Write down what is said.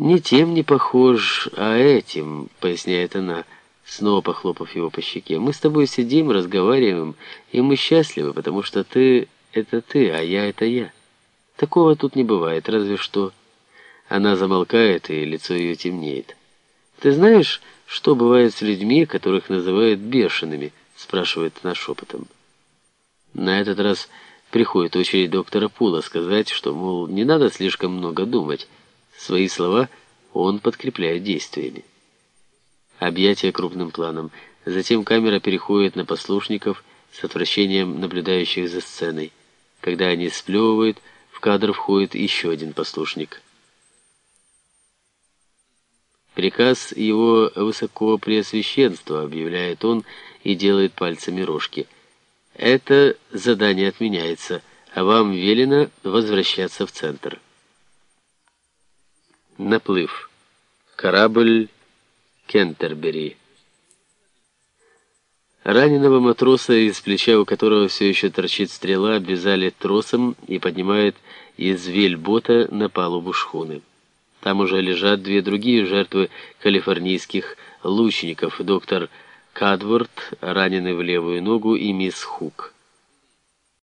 «Не тем не похож, а этим», — поясняет она, снова похлопав его по щеке. «Мы с тобой сидим, разговариваем, и мы счастливы, потому что ты — это ты, а я — это я. Такого тут не бывает, разве что...» Она замолкает, и лицо ее темнеет. «Ты знаешь, что бывает с людьми, которых называют бешеными?» — спрашивает она шепотом. На этот раз приходит очередь доктора Пула сказать, что, мол, не надо слишком много думать, Свои слова он подкрепляет действиями. Объятие крупным планом. Затем камера переходит на послушников с отвращением наблюдающих за сценой. Когда они сплевывают, в кадр входит еще один послушник. Приказ его высокопреосвященства, объявляет он и делает пальцами рожки. Это задание отменяется, а вам велено возвращаться в центр. Наплыв. Корабль Кентербери. Раненого матроса, из плеча у которого все еще торчит стрела, обвязали тросом и поднимают из вельбота на палубу шхуны. Там уже лежат две другие жертвы калифорнийских лучников, доктор Кадворд, раненый в левую ногу, и мисс Хук.